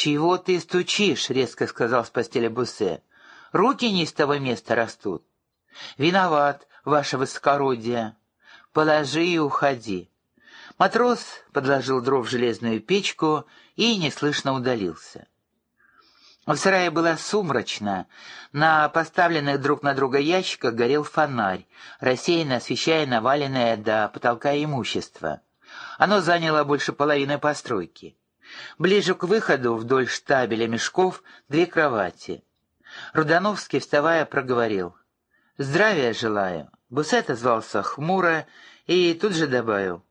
«Чего ты стучишь?» — резко сказал с постели Бусе. «Руки не с того места растут». «Виноват, ваше высокородие. Положи и уходи». Матрос подложил дров в железную печку и неслышно удалился. В сарае было сумрачно. На поставленных друг на друга ящиках горел фонарь, рассеянно освещая наваленное до потолка имущество. Оно заняло больше половины постройки. Ближе к выходу вдоль штабеля мешков две кровати. Рудановский, вставая, проговорил. «Здравия желаю». Бусет озвался хмуро и тут же добавил.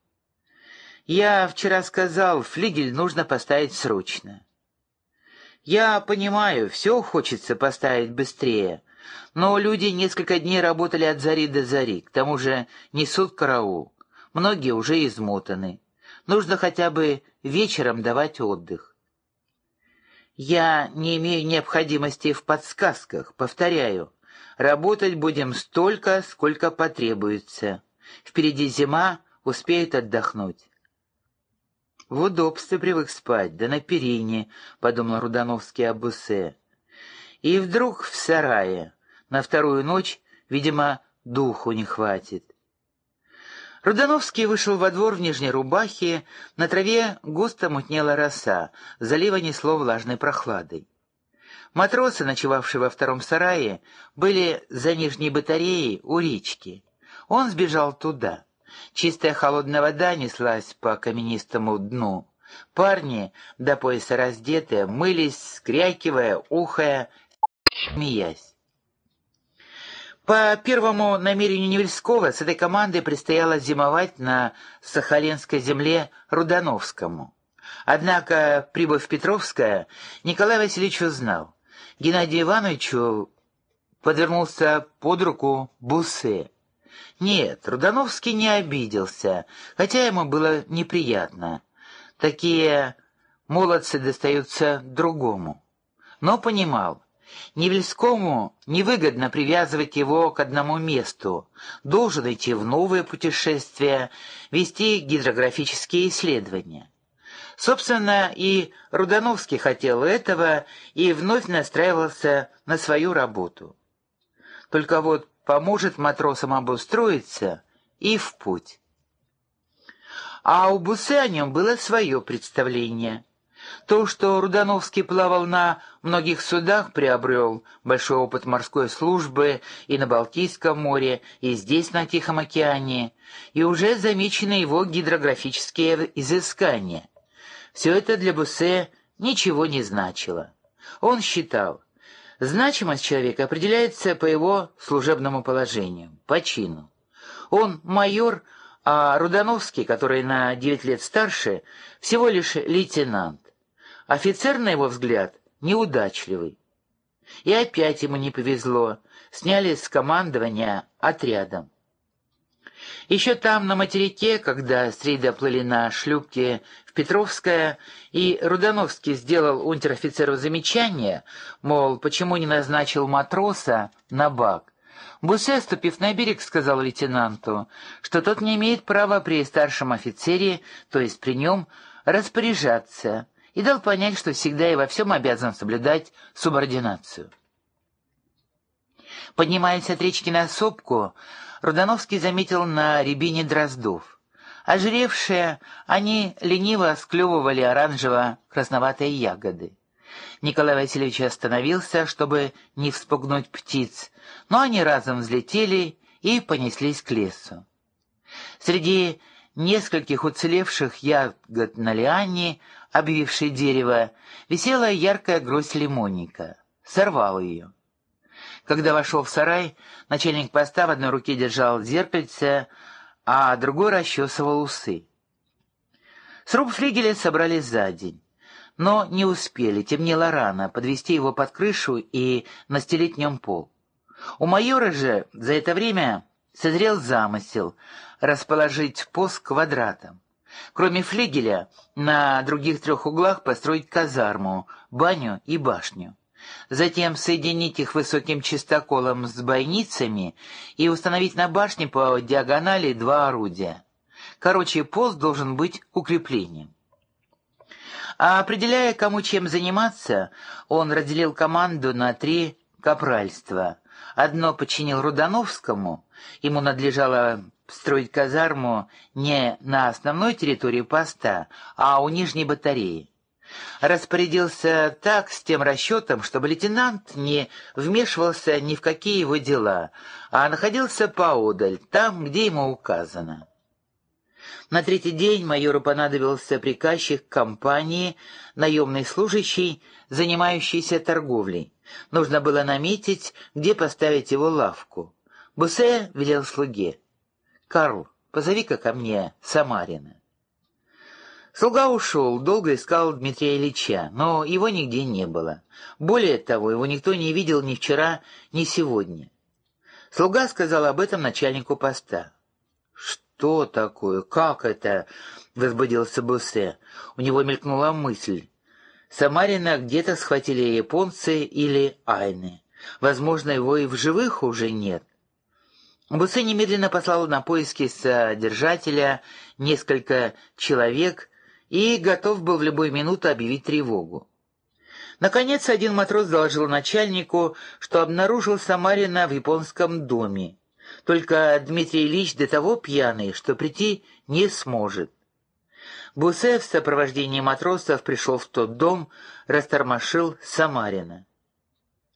«Я вчера сказал, флигель нужно поставить срочно». «Я понимаю, все хочется поставить быстрее, но люди несколько дней работали от зари до зари, к тому же несут караул. Многие уже измотаны. Нужно хотя бы вечером давать отдых. Я не имею необходимости в подсказках, повторяю. Работать будем столько, сколько потребуется. Впереди зима, успеют отдохнуть. В удобстве привык спать, да на перине, — подумал Рудановский об Бусе. И вдруг в сарае, на вторую ночь, видимо, духу не хватит. Рудановский вышел во двор в нижней рубахе, на траве густо мутнела роса, залива несло влажной прохладой. Матросы, ночевавшие во втором сарае, были за нижней батареей у речки. Он сбежал туда. Чистая холодная вода неслась по каменистому дну. Парни, до пояса раздетые, мылись, скрякивая, ухая, смеясь. По первому намерению Невельского с этой командой предстояло зимовать на Сахалинской земле Рудановскому. Однако, прибыв в Петровское, Николай Васильевич узнал. Геннадию Ивановичу подвернулся под руку Бусы. Нет, Рудановский не обиделся, хотя ему было неприятно. Такие молодцы достаются другому. Но понимал, Невельскому невыгодно привязывать его к одному месту, должен идти в новые путешествия, вести гидрографические исследования. Собственно, и Рудановский хотел этого и вновь настраивался на свою работу. Только вот поможет матросам обустроиться и в путь. А у Бусе о нем было свое представление. То, что Рудановский плавал на многих судах, приобрел большой опыт морской службы и на Балтийском море, и здесь, на Тихом океане, и уже замечены его гидрографические изыскания. Все это для Буссе ничего не значило. Он считал, значимость человека определяется по его служебному положению, по чину. Он майор, а Рудановский, который на девять лет старше, всего лишь лейтенант. Офицер, на его взгляд, неудачливый. И опять ему не повезло, сняли с командования отрядом. Еще там, на материке, когда с плыли на шлюпке в Петровское, и Рудановский сделал унтер-офицеру замечание, мол, почему не назначил матроса на бак, Бусе, ступив на берег, сказал лейтенанту, что тот не имеет права при старшем офицере, то есть при нем, распоряжаться, и дал понять, что всегда и во всем обязан соблюдать субординацию. Поднимаясь от речки на сопку, Рудановский заметил на рябине дроздов. Ожиревшие, они лениво склевывали оранжево-красноватые ягоды. Николай Васильевич остановился, чтобы не вспугнуть птиц, но они разом взлетели и понеслись к лесу. Среди нескольких уцелевших ягод на лиане обвившей дерево, висела яркая гроздь лимонника. Сорвал ее. Когда вошел в сарай, начальник поста в одной руке держал зеркальце, а другой расчесывал усы. Сруб флигеля собрали за день, но не успели, темнело рано, подвести его под крышу и настелить днем пол. У майора же за это время созрел замысел расположить пост квадратом. Кроме флигеля, на других трех углах построить казарму, баню и башню. Затем соединить их высоким чистоколом с бойницами и установить на башне по диагонали два орудия. Короче, пост должен быть укреплением. А определяя, кому чем заниматься, он разделил команду на три капральства. Одно подчинил Рудановскому, ему надлежало строить казарму не на основной территории поста, а у нижней батареи. Распорядился так с тем расчетом, чтобы лейтенант не вмешивался ни в какие его дела, а находился поодаль, там, где ему указано. На третий день майору понадобился приказчик компании, наемный служащий, занимающийся торговлей. Нужно было наметить, где поставить его лавку. Бусе велел слуге. «Карл, позови-ка ко мне Самарина». Слуга ушел, долго искал Дмитрия Ильича, но его нигде не было. Более того, его никто не видел ни вчера, ни сегодня. Слуга сказал об этом начальнику поста. «Что такое? Как это?» — возбудился Бусе. У него мелькнула мысль. Самарина где-то схватили японцы или айны. Возможно, его и в живых уже нет. Бусе немедленно послал на поиски содержателя несколько человек, и готов был в любую минуту объявить тревогу. Наконец, один матрос доложил начальнику, что обнаружил Самарина в японском доме. Только Дмитрий Ильич до того пьяный, что прийти не сможет. Бусе в сопровождении матросов пришел в тот дом, растормошил Самарина.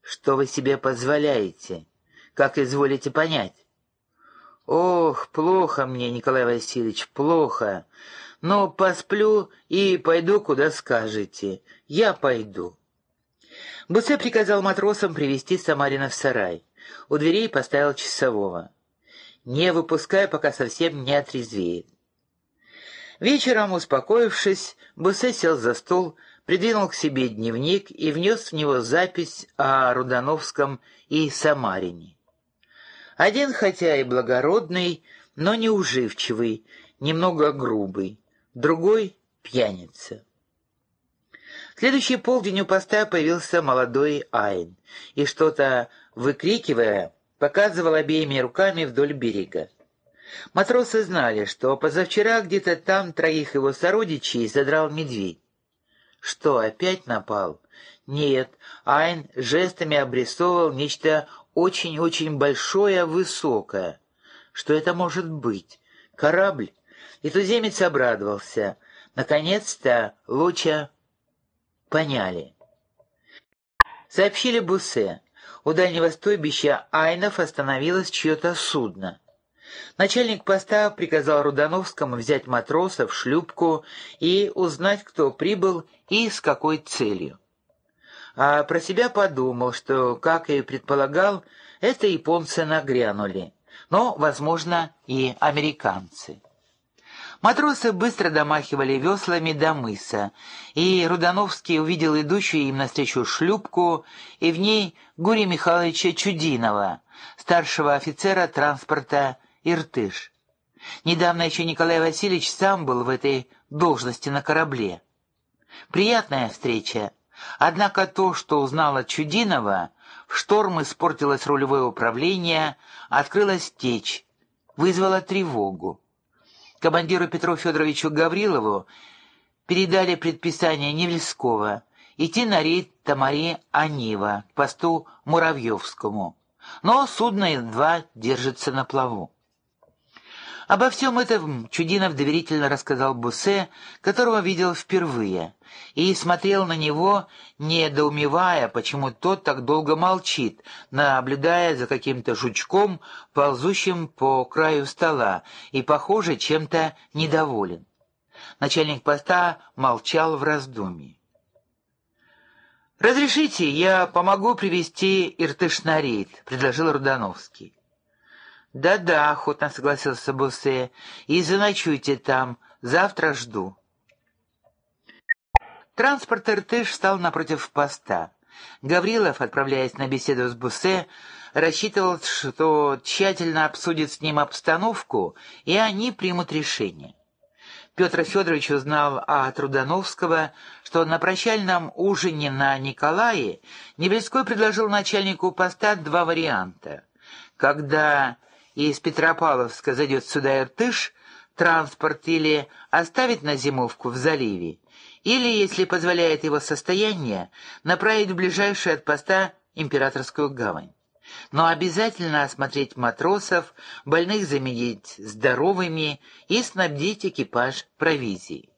«Что вы себе позволяете? Как изволите понять?» «Ох, плохо мне, Николай Васильевич, плохо но посплю и пойду, куда скажете. Я пойду». Бусе приказал матросам привести Самарина в сарай. У дверей поставил часового. Не выпуская, пока совсем не отрезвеет. Вечером, успокоившись, Бусе сел за стол, придвинул к себе дневник и внес в него запись о Рудановском и Самарине. Один, хотя и благородный, но неуживчивый, немного грубый другой — пьяница. В следующий полдень у поста появился молодой Айн и, что-то выкрикивая, показывал обеими руками вдоль берега. Матросы знали, что позавчера где-то там троих его сородичей задрал медведь. Что, опять напал? Нет, Айн жестами обрисовывал нечто очень-очень большое, высокое. Что это может быть? Корабль? И туземец обрадовался. Наконец-то Луча поняли. Сообщили Бусе. У дальнего стойбища Айнов остановилось чье-то судно. Начальник поста приказал Рудановскому взять матросов, шлюпку и узнать, кто прибыл и с какой целью. А про себя подумал, что, как и предполагал, это японцы нагрянули, но, возможно, и американцы. Матросы быстро домахивали веслами до мыса, и Рудановский увидел идущую им навстречу шлюпку, и в ней Гурия Михайловича Чудинова, старшего офицера транспорта «Иртыш». Недавно еще Николай Васильевич сам был в этой должности на корабле. Приятная встреча. Однако то, что узнал от Чудинова, в шторм испортилось рулевое управление, открылась течь, вызвала тревогу командиру Петру Федоровичу Гаврилову передали предписание Невельского идти на рейд Тамари Анива к посту Муравьевскому, но судно едва держится на плаву. Обо всем этом Чудинов доверительно рассказал Бусе, которого видел впервые, и смотрел на него, недоумевая, почему тот так долго молчит, наблюдая за каким-то жучком, ползущим по краю стола, и, похоже, чем-то недоволен. Начальник поста молчал в раздумье. «Разрешите, я помогу привести Иртыш на рейд», — предложил Рудановский. «Да-да», — охотно согласился Бусе, — «и заночуйте там, завтра жду». Транспорт Иртыш стал напротив поста. Гаврилов, отправляясь на беседу с Бусе, рассчитывал, что тщательно обсудит с ним обстановку, и они примут решение. Петр Федорович узнал от Трудановского, что на прощальном ужине на Николае Невельской предложил начальнику поста два варианта. Когда и из Петропавловска зайдет сюда Иртыш, транспорт или оставить на зимовку в заливе, или, если позволяет его состояние, направить в ближайшую от поста императорскую гавань. Но обязательно осмотреть матросов, больных заменить здоровыми и снабдить экипаж провизией.